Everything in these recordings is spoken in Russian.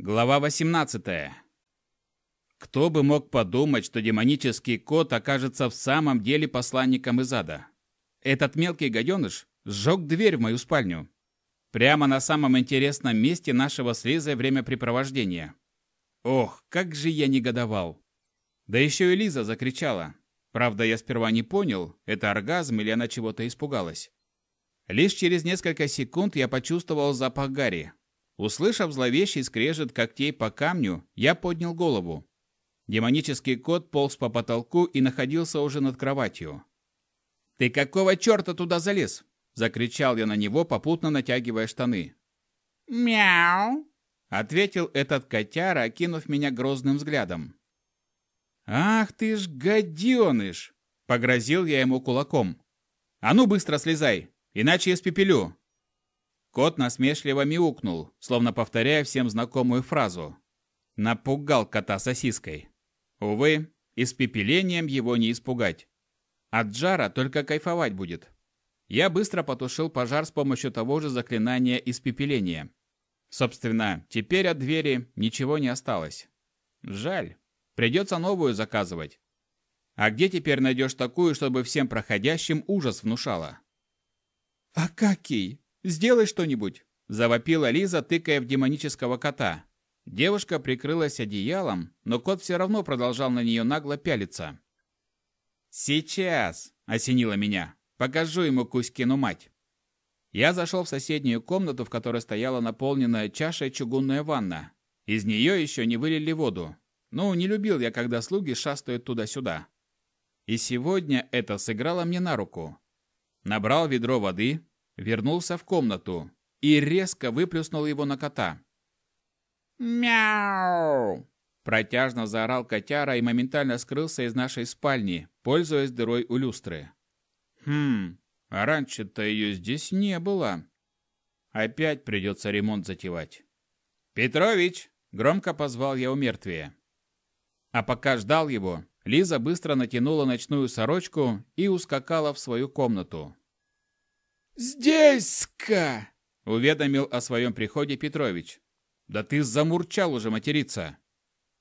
Глава 18. Кто бы мог подумать, что демонический кот окажется в самом деле посланником из ада? Этот мелкий гаденыш сжег дверь в мою спальню. Прямо на самом интересном месте нашего с Лизой времяпрепровождения. Ох, как же я негодовал. Да еще и Лиза закричала. Правда, я сперва не понял, это оргазм или она чего-то испугалась. Лишь через несколько секунд я почувствовал запах гари, Услышав зловещий скрежет когтей по камню, я поднял голову. Демонический кот полз по потолку и находился уже над кроватью. «Ты какого черта туда залез?» – закричал я на него, попутно натягивая штаны. «Мяу!» – ответил этот котяра, окинув меня грозным взглядом. «Ах ты ж гаденыш!» – погрозил я ему кулаком. «А ну быстро слезай, иначе я спепелю!» Кот насмешливо мяукнул, словно повторяя всем знакомую фразу. Напугал кота сосиской. Увы, испепелением его не испугать. От жара только кайфовать будет. Я быстро потушил пожар с помощью того же заклинания испепеления. Собственно, теперь от двери ничего не осталось. Жаль. Придется новую заказывать. А где теперь найдешь такую, чтобы всем проходящим ужас внушала? «Акакий, «Сделай что-нибудь!» – завопила Лиза, тыкая в демонического кота. Девушка прикрылась одеялом, но кот все равно продолжал на нее нагло пялиться. «Сейчас!» – осенило меня. «Покажу ему Кузькину мать!» Я зашел в соседнюю комнату, в которой стояла наполненная чашей чугунная ванна. Из нее еще не вылили воду. Ну, не любил я, когда слуги шастают туда-сюда. И сегодня это сыграло мне на руку. Набрал ведро воды, вернулся в комнату и резко выплюснул его на кота. «Мяу!» Протяжно заорал котяра и моментально скрылся из нашей спальни, пользуясь дырой у люстры. «Хм, а раньше-то ее здесь не было. Опять придется ремонт затевать». «Петрович!» – громко позвал я у мертвия. А пока ждал его, Лиза быстро натянула ночную сорочку и ускакала в свою комнату. «Здесь-ка!» — уведомил о своем приходе Петрович. «Да ты замурчал уже материться!»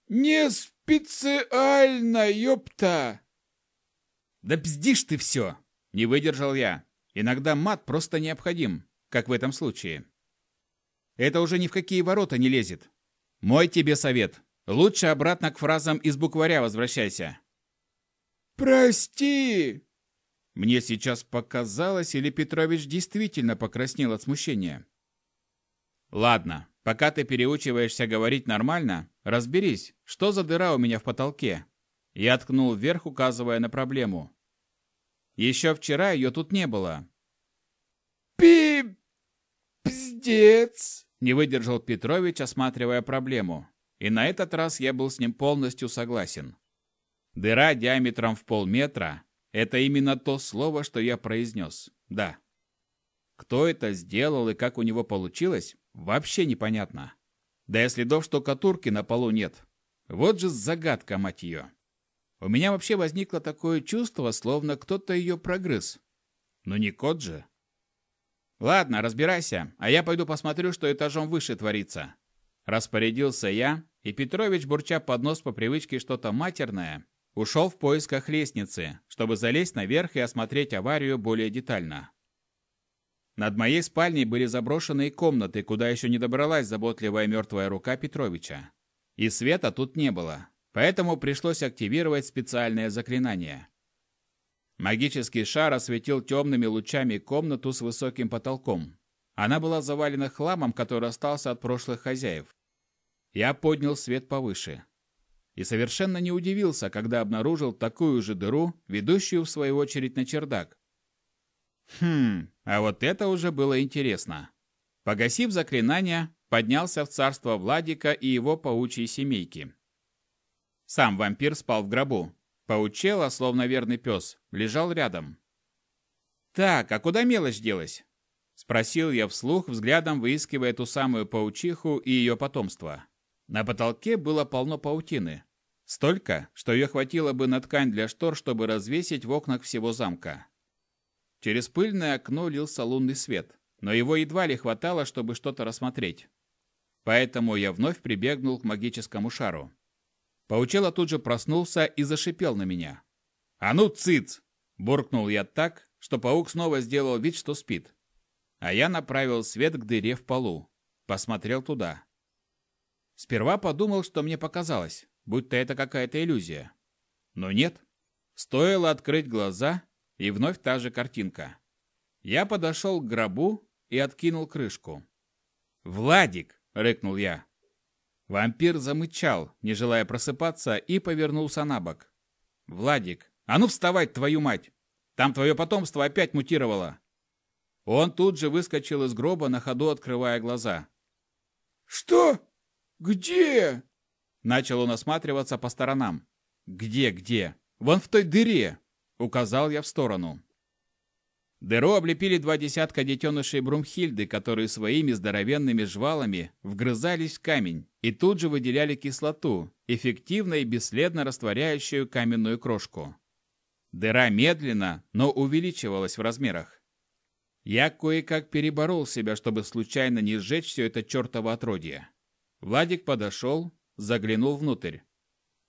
«Не специально, ёпта!» «Да бздишь ты все!» — не выдержал я. Иногда мат просто необходим, как в этом случае. Это уже ни в какие ворота не лезет. Мой тебе совет. Лучше обратно к фразам из букваря возвращайся. «Прости!» Мне сейчас показалось, или Петрович действительно покраснел от смущения. Ладно, пока ты переучиваешься говорить нормально, разберись, что за дыра у меня в потолке. Я ткнул вверх, указывая на проблему. Еще вчера ее тут не было. Пи... пиздец! Не выдержал Петрович, осматривая проблему. И на этот раз я был с ним полностью согласен. Дыра диаметром в полметра, это именно то слово, что я произнес. Да. Кто это сделал и как у него получилось, вообще непонятно. Да и следов штукатурки на полу нет. Вот же загадка, мать ее. У меня вообще возникло такое чувство, словно кто-то ее прогрыз. Но не кот же. Ладно, разбирайся, а я пойду посмотрю, что этажом выше творится. Распорядился я, и Петрович, бурча под нос по привычке что-то матерное, Ушел в поисках лестницы, чтобы залезть наверх и осмотреть аварию более детально. Над моей спальней были заброшенные комнаты, куда еще не добралась заботливая мертвая рука Петровича. И света тут не было, поэтому пришлось активировать специальное заклинание. Магический шар осветил темными лучами комнату с высоким потолком. Она была завалена хламом, который остался от прошлых хозяев. Я поднял свет повыше и совершенно не удивился, когда обнаружил такую же дыру, ведущую в свою очередь на чердак. Хм, а вот это уже было интересно. Погасив заклинание, поднялся в царство Владика и его паучьей семейки. Сам вампир спал в гробу. Паучело, словно верный пес, лежал рядом. «Так, а куда мелочь делась?» Спросил я вслух, взглядом выискивая ту самую паучиху и ее потомство. На потолке было полно паутины, Столько, что ее хватило бы на ткань для штор, чтобы развесить в окнах всего замка. Через пыльное окно лился лунный свет, но его едва ли хватало, чтобы что-то рассмотреть. поэтому я вновь прибегнул к магическому шару. Паучело тут же проснулся и зашипел на меня. «А ну, цыц!» – буркнул я так, что паук снова сделал вид, что спит. А я направил свет к дыре в полу. Посмотрел туда. Сперва подумал, что мне показалось, будто это какая-то иллюзия. Но нет. Стоило открыть глаза, и вновь та же картинка. Я подошел к гробу и откинул крышку. «Владик!» — рыкнул я. Вампир замычал, не желая просыпаться, и повернулся на бок. «Владик, а ну вставать, твою мать! Там твое потомство опять мутировало!» Он тут же выскочил из гроба, на ходу открывая глаза. «Что? Где?» Начал он осматриваться по сторонам. «Где, где? Вон в той дыре!» Указал я в сторону. Дыру облепили два десятка детенышей Брумхильды, которые своими здоровенными жвалами вгрызались в камень и тут же выделяли кислоту, эффективно и бесследно растворяющую каменную крошку. Дыра медленно, но увеличивалась в размерах. Я кое-как переборол себя, чтобы случайно не сжечь все это чертово отродье. Владик подошел, заглянул внутрь,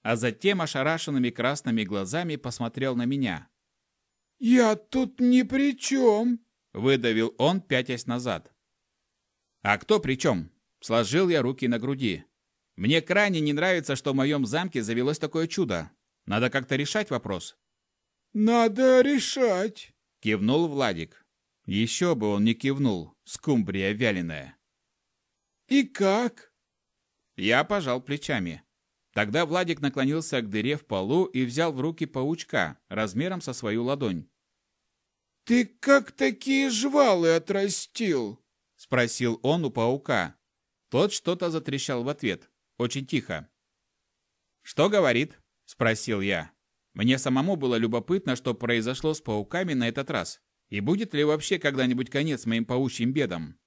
а затем ошарашенными красными глазами посмотрел на меня. «Я тут ни при чем!» – выдавил он, пятясь назад. «А кто при чем?» – сложил я руки на груди. «Мне крайне не нравится, что в моем замке завелось такое чудо. Надо как-то решать вопрос». «Надо решать!» – кивнул Владик. Еще бы он не кивнул, скумбрия вяленая. «И как?» Я пожал плечами. Тогда Владик наклонился к дыре в полу и взял в руки паучка размером со свою ладонь. «Ты как такие жвалы отрастил?» – спросил он у паука. Тот что-то затрещал в ответ, очень тихо. «Что говорит?» – спросил я. Мне самому было любопытно, что произошло с пауками на этот раз. И будет ли вообще когда-нибудь конец моим паучьим бедам?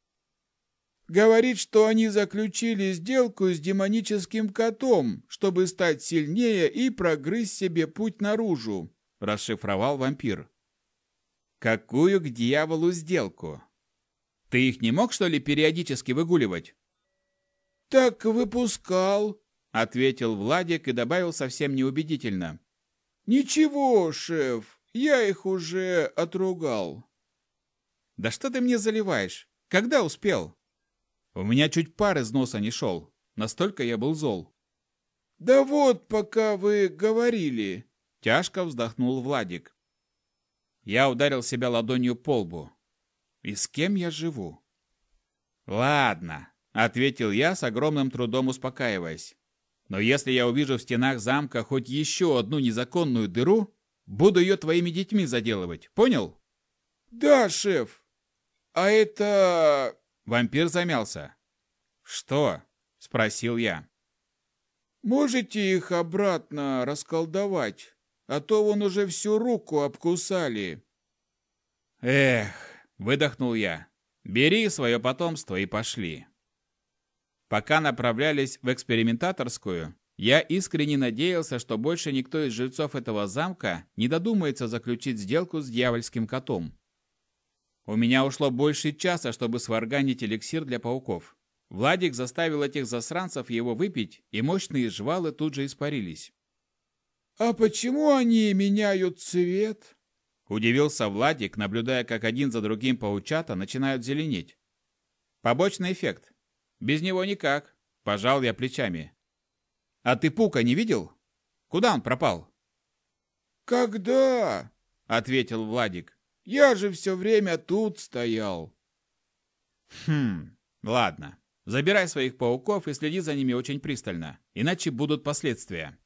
Говорит, что они заключили сделку с демоническим котом, чтобы стать сильнее и прогрызть себе путь наружу, расшифровал вампир. Какую к дьяволу сделку? Ты их не мог, что ли, периодически выгуливать? Так выпускал, ответил Владик и добавил совсем неубедительно. Ничего, шеф, я их уже отругал. Да что ты мне заливаешь? Когда успел? У меня чуть пар из носа не шел. Настолько я был зол. «Да вот, пока вы говорили!» Тяжко вздохнул Владик. Я ударил себя ладонью по лбу. «И с кем я живу?» «Ладно», — ответил я с огромным трудом успокаиваясь. «Но если я увижу в стенах замка хоть еще одну незаконную дыру, буду ее твоими детьми заделывать, понял?» «Да, шеф. А это... Вампир замялся. «Что?» – спросил я. «Можете их обратно расколдовать, а то вон уже всю руку обкусали». «Эх!» – выдохнул я. «Бери свое потомство и пошли». Пока направлялись в экспериментаторскую, я искренне надеялся, что больше никто из жильцов этого замка не додумается заключить сделку с дьявольским котом. У меня ушло больше часа, чтобы сварганить эликсир для пауков. Владик заставил этих засранцев его выпить, и мощные жвалы тут же испарились. «А почему они меняют цвет?» Удивился Владик, наблюдая, как один за другим паучата начинают зеленеть. «Побочный эффект. Без него никак», – пожал я плечами. «А ты Пука не видел? Куда он пропал?» «Когда?» – ответил Владик. Я же все время тут стоял. Хм, ладно. Забирай своих пауков и следи за ними очень пристально, иначе будут последствия.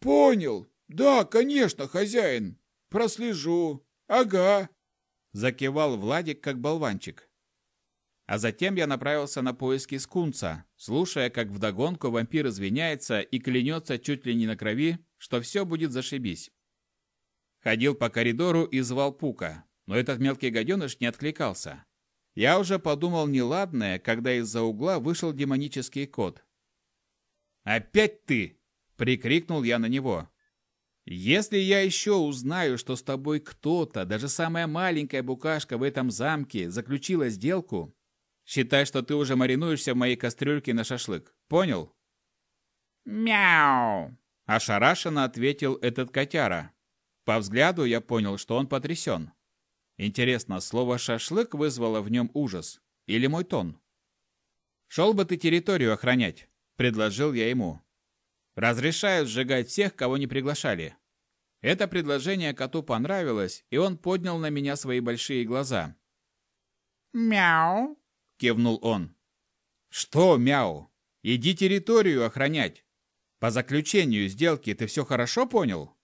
Понял. Да, конечно, хозяин. Прослежу. Ага. Закивал Владик, как болванчик. А затем я направился на поиски скунца, слушая, как вдогонку вампир извиняется и клянется чуть ли не на крови, что все будет зашибись. Ходил по коридору и звал Пука, но этот мелкий гаденыш не откликался. Я уже подумал неладное, когда из-за угла вышел демонический кот. «Опять ты!» – прикрикнул я на него. «Если я еще узнаю, что с тобой кто-то, даже самая маленькая букашка в этом замке, заключила сделку, Считай, что ты уже маринуешься в моей кастрюльке на шашлык. Понял? Мяу! Ошарашенно ответил этот котяра. По взгляду я понял, что он потрясен. Интересно, слово «шашлык» вызвало в нем ужас? Или мой тон? «Шел бы ты территорию охранять», — предложил я ему. «Разрешаю сжигать всех, кого не приглашали». Это предложение коту понравилось, и он поднял на меня свои большие глаза. «Мяу!» — кивнул он. «Что, мяу? Иди территорию охранять. По заключению сделки ты все хорошо понял?»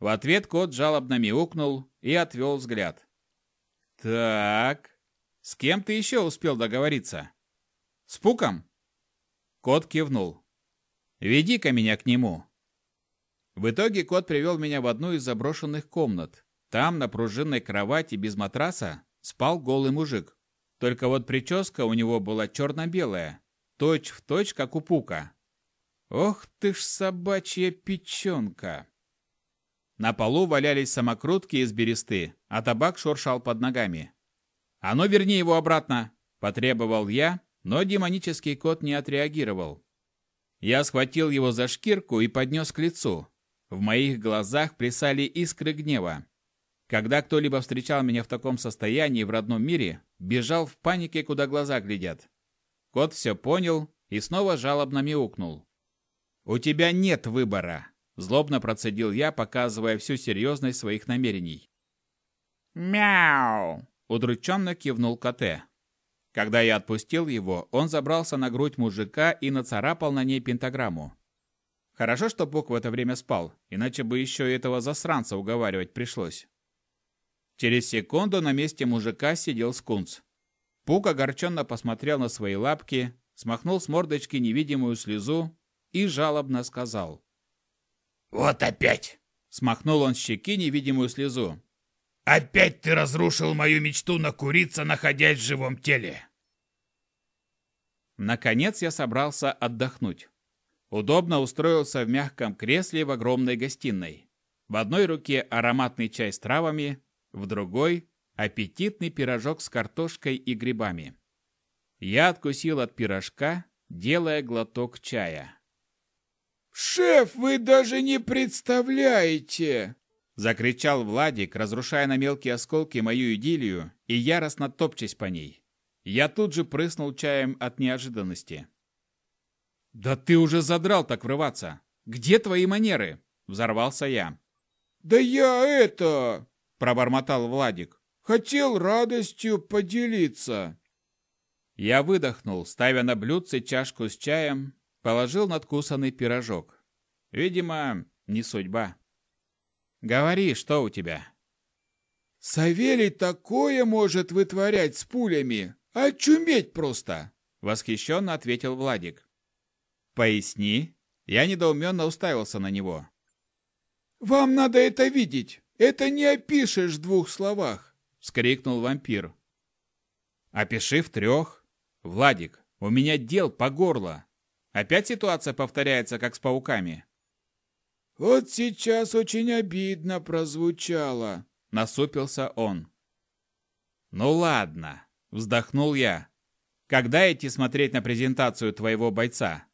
В ответ кот жалобно мяукнул и отвел взгляд. «Так, с кем ты еще успел договориться?» «С Пуком?» Кот кивнул. «Веди-ка меня к нему». В итоге кот привел меня в одну из заброшенных комнат. Там, на пружинной кровати без матраса, спал голый мужик. Только вот прическа у него была черно-белая, точь в точь, как у Пука. Ох ты ж собачья печенка! На полу валялись самокрутки из бересты, а табак шуршал под ногами. «А ну, верни его обратно!» – потребовал я, но демонический кот не отреагировал. Я схватил его за шкирку и поднес к лицу. В моих глазах плясали искры гнева. Когда кто-либо встречал меня в таком состоянии в родном мире, бежал в панике, куда глаза глядят. Кот все понял и снова жалобно мяукнул. «У тебя нет выбора», – злобно процедил я, показывая всю серьезность своих намерений. «Мяу!» – удрученно кивнул коте. Когда я отпустил его, он забрался на грудь мужика и нацарапал на ней пентаграмму. Хорошо, что Бог в это время спал, иначе бы еще и этого засранца уговаривать пришлось. Через секунду на месте мужика сидел скунс. Пук огорченно посмотрел на свои лапки, смахнул с мордочки невидимую слезу и жалобно сказал. «Вот опять!» — смахнул он с щеки невидимую слезу. «Опять ты разрушил мою мечту накуриться, находясь в живом теле!» Наконец я собрался отдохнуть. Удобно устроился в мягком кресле в огромной гостиной. В одной руке ароматный чай с травами, в другой – аппетитный пирожок с картошкой и грибами. Я откусил от пирожка, делая глоток чая. «Шеф, вы даже не представляете!» Закричал Владик, разрушая на мелкие осколки мою идиллию и яростно топчась по ней. Я тут же прыснул чаем от неожиданности. «Да ты уже задрал так врываться! Где твои манеры?» Взорвался я. «Да я это...» Пробормотал Владик. «Хотел радостью поделиться». Я выдохнул, ставя на блюдце чашку с чаем, положил надкусанный пирожок. Видимо, не судьба. «Говори, что у тебя?» «Савелий такое может вытворять с пулями! Очуметь просто!» Восхищенно ответил Владик. «Поясни». Я недоуменно уставился на него. «Вам надо это видеть! Это не опишешь в двух словах!» — вскрикнул вампир. «Опиши в трех. Владик, у меня дел по горло. Опять ситуация повторяется, как с пауками?» «Вот сейчас очень обидно прозвучало», — насупился он. «Ну ладно», — вздохнул я. «Когда идти смотреть на презентацию твоего бойца?»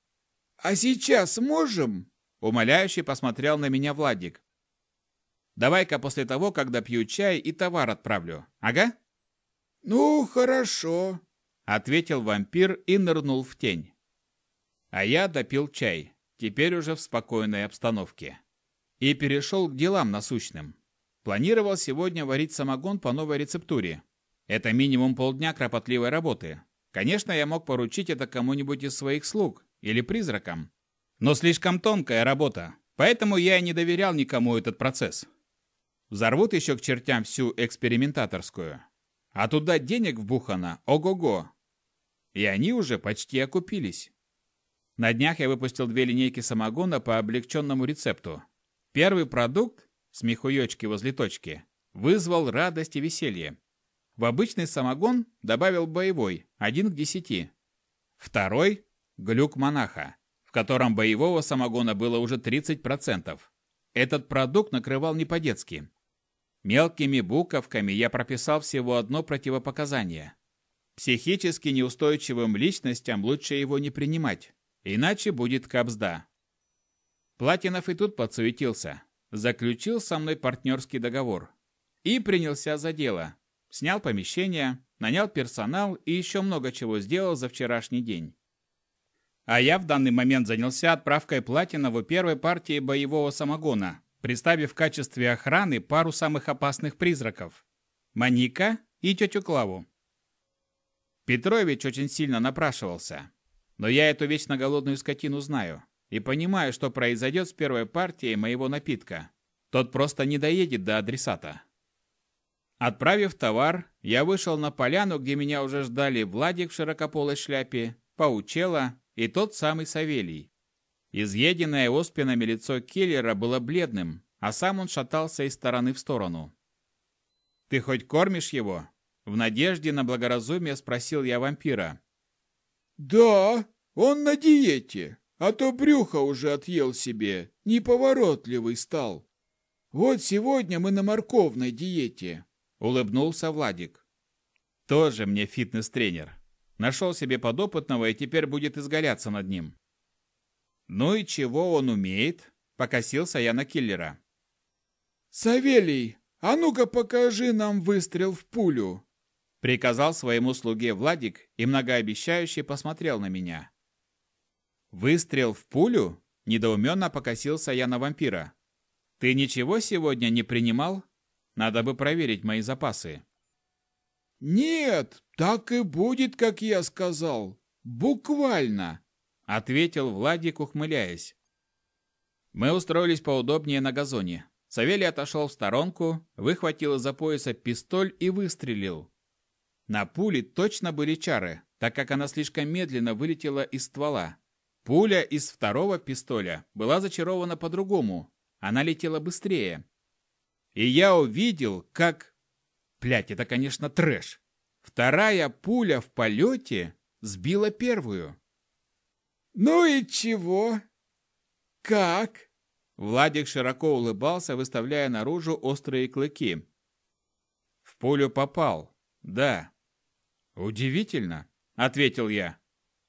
«А сейчас можем?» — умоляюще посмотрел на меня Владик. «Давай-ка после того, когда пью чай и товар отправлю. Ага?» «Ну, хорошо», — ответил вампир и нырнул в тень. А я допил чай теперь уже в спокойной обстановке. И перешел к делам насущным. Планировал сегодня варить самогон по новой рецептуре. Это минимум полдня кропотливой работы. Конечно, я мог поручить это кому-нибудь из своих слуг или призракам. Но слишком тонкая работа, поэтому я и не доверял никому этот процесс. Взорвут еще к чертям всю экспериментаторскую. А туда денег вбухано, ого-го. И они уже почти окупились. На днях я выпустил две линейки самогона по облегченному рецепту. Первый продукт, смехуёчки возле точки, вызвал радость и веселье. В обычный самогон добавил боевой, один к десяти. Второй – глюк монаха, в котором боевого самогона было уже 30%. Этот продукт накрывал не по-детски. Мелкими буковками я прописал всего одно противопоказание. Психически неустойчивым личностям лучше его не принимать, иначе будет капсда. Платинов и тут подсуетился, заключил со мной партнерский договор и принялся за дело. Снял помещение, нанял персонал и еще много чего сделал за вчерашний день. А я в данный момент занялся отправкой Платинову первой партии боевого самогона, представив в качестве охраны пару самых опасных призраков – Маника и тетю Клаву. Петрович очень сильно напрашивался, но я эту вечно голодную скотину знаю и понимаю, что произойдет с первой партией моего напитка. Тот просто не доедет до адресата. Отправив товар, я вышел на поляну, где меня уже ждали Владик в широкополой шляпе, Паучела и тот самый Савелий. Изъеденное оспинами лицо киллера было бледным, а сам он шатался из стороны в сторону. «Ты хоть кормишь его?» В надежде на благоразумие спросил я вампира. «Да, он на диете, а то брюхо уже отъел себе, неповоротливый стал. Вот сегодня мы на морковной диете», — улыбнулся Владик. «Тоже мне фитнес-тренер. Нашел себе подопытного и теперь будет изгаляться над ним. Ну и чего он умеет? Покосился я на киллера. Савелий, а ну-ка покажи нам выстрел в пулю. Приказал своему слуге Владик и многообещающе посмотрел на меня. Выстрел в пулю? Недоуменно покосился я на вампира. Ты ничего сегодня не принимал? Надо бы проверить мои запасы. Нет, так и будет, как я сказал. Буквально, ответил Владик, ухмыляясь. Мы устроились поудобнее на газоне. Савелий отошел в сторонку, выхватил из-за пояса пистоль и выстрелил. На пуле точно были чары, так как она слишком медленно вылетела из ствола. Пуля из второго пистоля была зачарована по-другому. Она летела быстрее. И я увидел, как... Блять, это, конечно, трэш. Вторая пуля в полете сбила первую. «Ну и чего? Как?» Владик широко улыбался, выставляя наружу острые клыки. «В пулю попал, да». «Удивительно», — ответил я.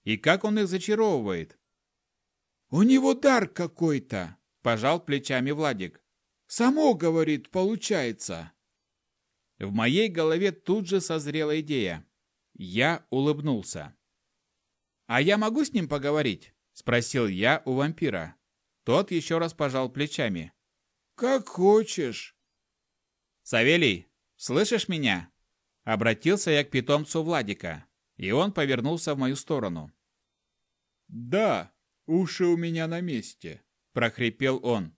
«И как он их зачаровывает?» «У него дар какой-то», — пожал плечами Владик. «Само, говорит, получается». В моей голове тут же созрела идея. Я улыбнулся. «А я могу с ним поговорить?» – спросил я у вампира. Тот еще раз пожал плечами. «Как хочешь». «Савелий, слышишь меня?» Обратился я к питомцу Владика, и он повернулся в мою сторону. «Да, уши у меня на месте», – прохрипел он.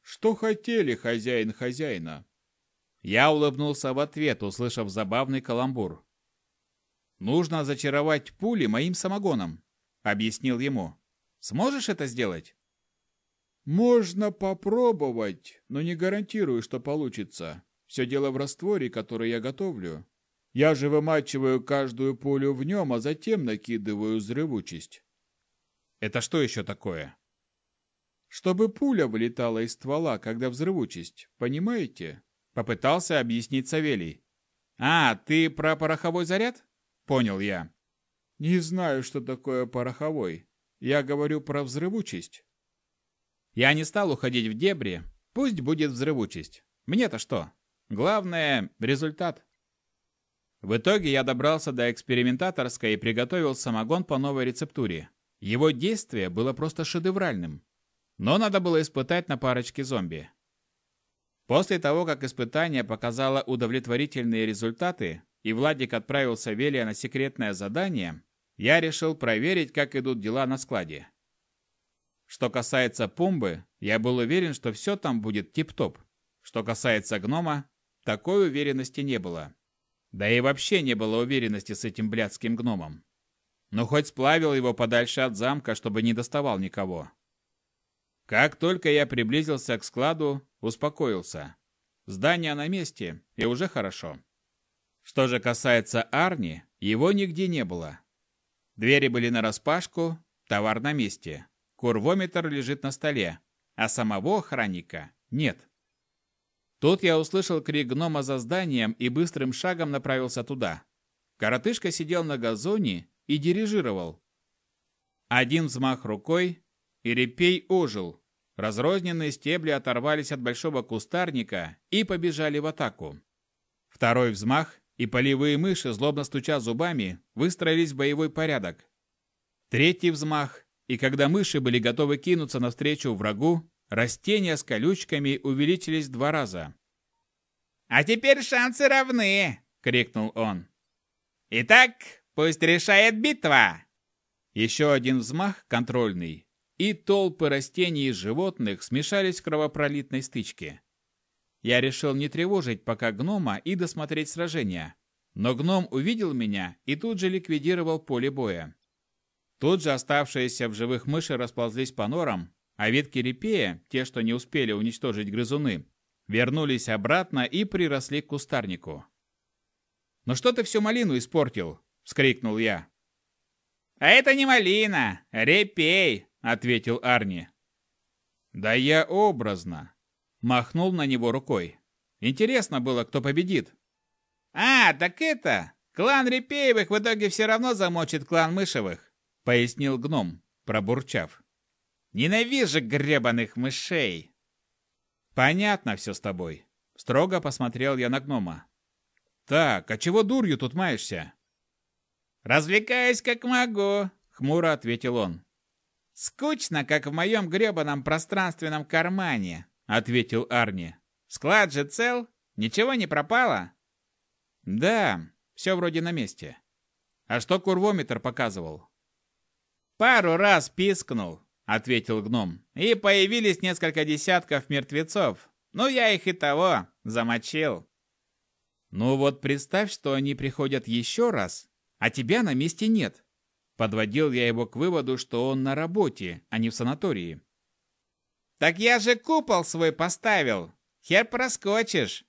«Что хотели, хозяин хозяина?» Я улыбнулся в ответ, услышав забавный каламбур. «Нужно зачаровать пули моим самогоном», — объяснил ему. «Сможешь это сделать?» «Можно попробовать, но не гарантирую, что получится. Все дело в растворе, который я готовлю. Я же вымачиваю каждую пулю в нем, а затем накидываю взрывучесть». «Это что еще такое?» «Чтобы пуля вылетала из ствола, когда взрывучесть, понимаете?» Попытался объяснить Савелий. «А, ты про пороховой заряд?» Понял я. «Не знаю, что такое пороховой. Я говорю про взрывучесть». Я не стал уходить в дебри. Пусть будет взрывучесть. Мне-то что? Главное – результат. В итоге я добрался до экспериментаторской и приготовил самогон по новой рецептуре. Его действие было просто шедевральным. Но надо было испытать на парочке зомби. После того, как испытание показало удовлетворительные результаты, и Владик отправил Савелия на секретное задание, я решил проверить, как идут дела на складе. Что касается Пумбы, я был уверен, что все там будет тип-топ. Что касается гнома, такой уверенности не было. Да и вообще не было уверенности с этим блядским гномом. Но хоть сплавил его подальше от замка, чтобы не доставал никого. Как только я приблизился к складу, успокоился. Здание на месте, и уже хорошо. Что же касается Арни, его нигде не было. Двери были нараспашку, товар на месте. Курвометр лежит на столе, а самого охранника нет. Тут я услышал крик гнома за зданием и быстрым шагом направился туда. Коротышка сидел на газоне и дирижировал. Один взмах рукой, и репей ожил. Разрозненные стебли оторвались от большого кустарника и побежали в атаку. Второй взмах, и полевые мыши, злобно стуча зубами, выстроились в боевой порядок. Третий взмах, и когда мыши были готовы кинуться навстречу врагу, растения с колючками увеличились два раза. «А теперь шансы равны!» — крикнул он. «Итак, пусть решает битва!» Еще один взмах, контрольный, и толпы растений и животных смешались в кровопролитной стычке. Я решил не тревожить пока гнома и досмотреть сражение. Но гном увидел меня и тут же ликвидировал поле боя. Тут же оставшиеся в живых мыши расползлись по норам, а ветки репея, те, что не успели уничтожить грызуны, вернулись обратно и приросли к кустарнику. «Ну что ты всю малину испортил?» — вскрикнул я. «А это не малина, репей!» — ответил Арни. «Да я образно!» — махнул на него рукой. «Интересно было, кто победит». «А, так это! Клан Репеевых в итоге все равно замочит клан Мышевых пояснил гном, пробурчав. Ненавижу гребаных мышей. Понятно все с тобой. Строго посмотрел я на гнома. Так, а чего дурью тут маешься? Развлекаюсь как могу, хмуро ответил он. Скучно, как в моем гребаном пространственном кармане, ответил Арни. Склад же цел? Ничего не пропало? Да, все вроде на месте. А что курвометр показывал? «Пару раз пискнул», — ответил гном. «И появились несколько десятков мертвецов. Ну, я их и того замочил». «Ну вот представь, что они приходят еще раз, а тебя на месте нет». Подводил я его к выводу, что он на работе, а не в санатории. «Так я же купол свой поставил. Хер проскочишь».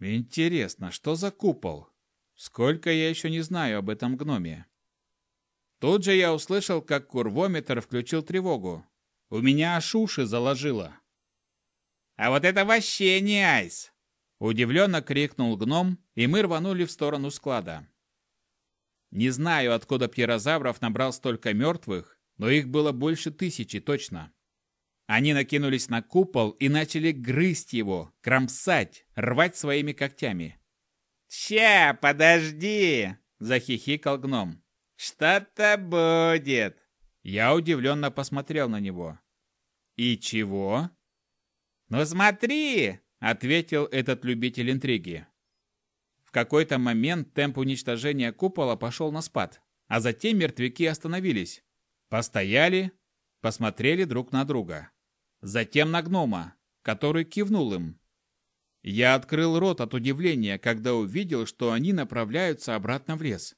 «Интересно, что за купол? Сколько я еще не знаю об этом гноме?» Тут же я услышал, как курвометр включил тревогу. У меня аж уши заложило. «А вот это вообще не айс!» Удивленно крикнул гном, и мы рванули в сторону склада. Не знаю, откуда птерозавров набрал столько мертвых, но их было больше тысячи точно. Они накинулись на купол и начали грызть его, кромсать, рвать своими когтями. «Ща, подожди!» – захихикал гном. «Что-то будет!» Я удивленно посмотрел на него. «И чего?» «Ну смотри!» — ответил этот любитель интриги. В какой-то момент темп уничтожения купола пошел на спад, а затем мертвяки остановились. Постояли, посмотрели друг на друга. Затем на гнома, который кивнул им. Я открыл рот от удивления, когда увидел, что они направляются обратно в лес.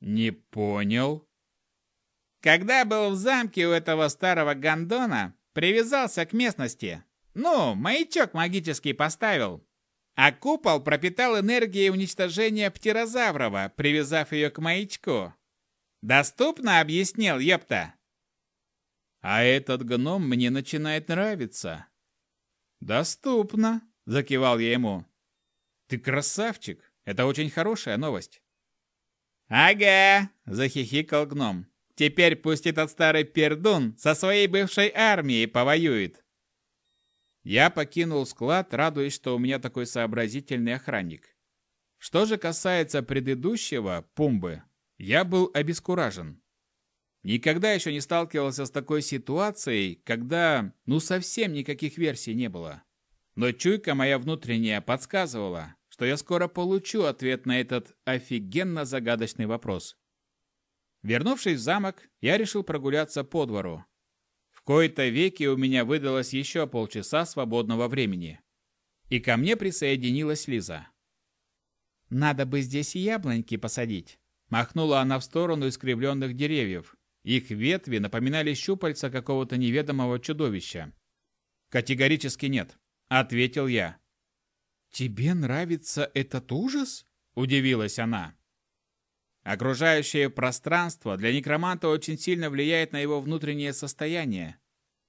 «Не понял». «Когда был в замке у этого старого гондона, привязался к местности. Ну, маячок магический поставил. А купол пропитал энергией уничтожения птерозаврова, привязав ее к маячку. Доступно объяснил, ёпта?» «А этот гном мне начинает нравиться». «Доступно», — закивал я ему. «Ты красавчик. Это очень хорошая новость». «Ага!» – захихикал гном. «Теперь пусть этот старый пердун со своей бывшей армией повоюет!» Я покинул склад, радуясь, что у меня такой сообразительный охранник. Что же касается предыдущего, Пумбы, я был обескуражен. Никогда еще не сталкивался с такой ситуацией, когда, ну, совсем никаких версий не было. Но чуйка моя внутренняя подсказывала, что я скоро получу ответ на этот офигенно загадочный вопрос. Вернувшись в замок, я решил прогуляться по двору. В кои-то веки у меня выдалось еще полчаса свободного времени. И ко мне присоединилась Лиза. «Надо бы здесь яблоньки посадить», — махнула она в сторону искривленных деревьев. Их ветви напоминали щупальца какого-то неведомого чудовища. «Категорически нет», — ответил я. «Тебе нравится этот ужас?» – удивилась она. Окружающее пространство для некроманта очень сильно влияет на его внутреннее состояние.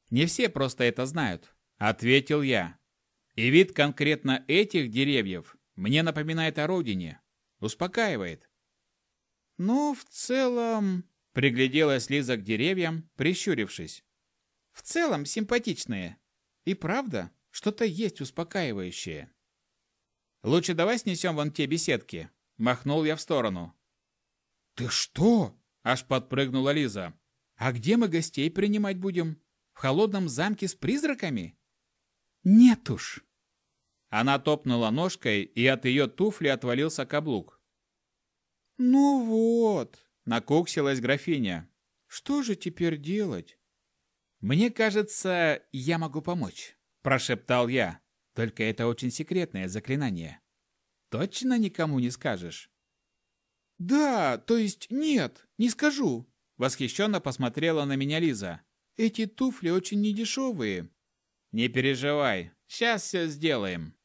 Не все просто это знают, ответил я. И вид конкретно этих деревьев мне напоминает о родине. Успокаивает. Ну, в целом, пригляделась Лиза к деревьям, прищурившись. В целом симпатичные. И правда, что-то есть успокаивающее. Лучше давай снесем вон те беседки. Махнул я в сторону. Ты что? Аж подпрыгнула Лиза. А где мы гостей принимать будем? В холодном замке с призраками? Нет уж. Она топнула ножкой, и от ее туфли отвалился каблук. Ну вот, накуксилась графиня. Что же теперь делать? Мне кажется, я могу помочь, прошептал я. Только это очень секретное заклинание. Точно никому не скажешь? Да, то есть нет, не скажу. Восхищенно посмотрела на меня Лиза. Эти туфли очень недешевые. Не переживай, сейчас все сделаем.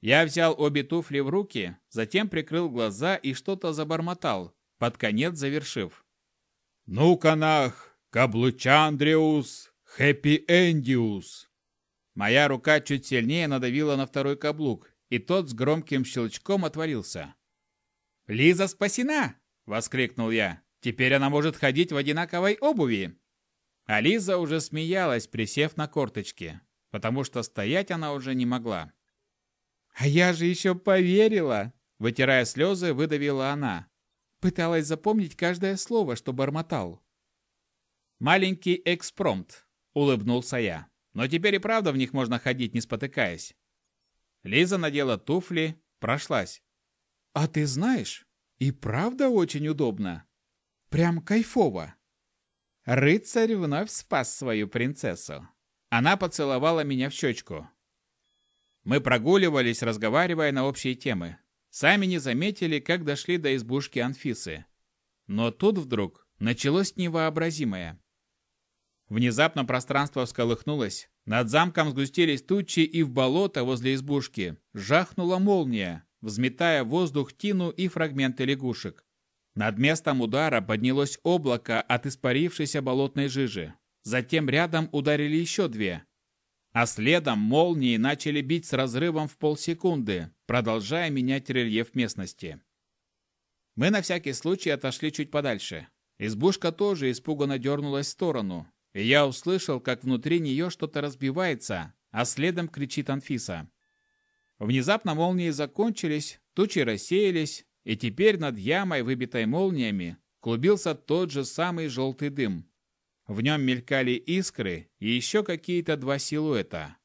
Я взял обе туфли в руки, затем прикрыл глаза и что-то забормотал, под конец завершив. «Ну-ка нах, каблучандриус, хэппи-эндиус!» Моя рука чуть сильнее надавила на второй каблук, и тот с громким щелчком отворился. «Лиза спасена!» — воскликнул я. «Теперь она может ходить в одинаковой обуви!» А Лиза уже смеялась, присев на корточки, потому что стоять она уже не могла. «А я же еще поверила!» Вытирая слезы, выдавила она. Пыталась запомнить каждое слово, что бормотал. «Маленький экспромт», — улыбнулся я. «Но теперь и правда в них можно ходить, не спотыкаясь». Лиза надела туфли, прошлась. «А ты знаешь, и правда очень удобно. Прям кайфово». Рыцарь вновь спас свою принцессу. Она поцеловала меня в щечку. Мы прогуливались, разговаривая на общие темы. Сами не заметили, как дошли до избушки Анфисы. Но тут вдруг началось невообразимое. Внезапно пространство всколыхнулось, над замком сгустились тучи, и в болото возле избушки жахнула молния, взметая в воздух тину и фрагменты лягушек. Над местом удара поднялось облако от испарившейся болотной жижи. Затем рядом ударили еще две, а следом молнии начали бить с разрывом в полсекунды, продолжая менять рельеф местности. Мы на всякий случай отошли чуть подальше. Избушка тоже испуганно дернулась в сторону, и я услышал, как внутри нее что-то разбивается, а следом кричит Анфиса. Внезапно молнии закончились, тучи рассеялись, и теперь над ямой, выбитой молниями, клубился тот же самый желтый дым. В нем мелькали искры и еще какие-то два силуэта.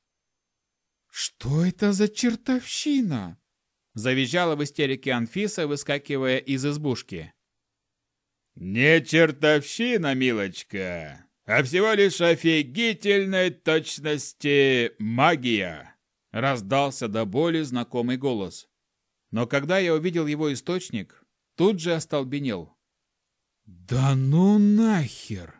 «Что это за чертовщина?» Завизжала в истерике Анфиса, выскакивая из избушки. «Не чертовщина, милочка, а всего лишь офигительной точности магия!» Раздался до боли знакомый голос. Но когда я увидел его источник, тут же остолбенел. «Да ну нахер!»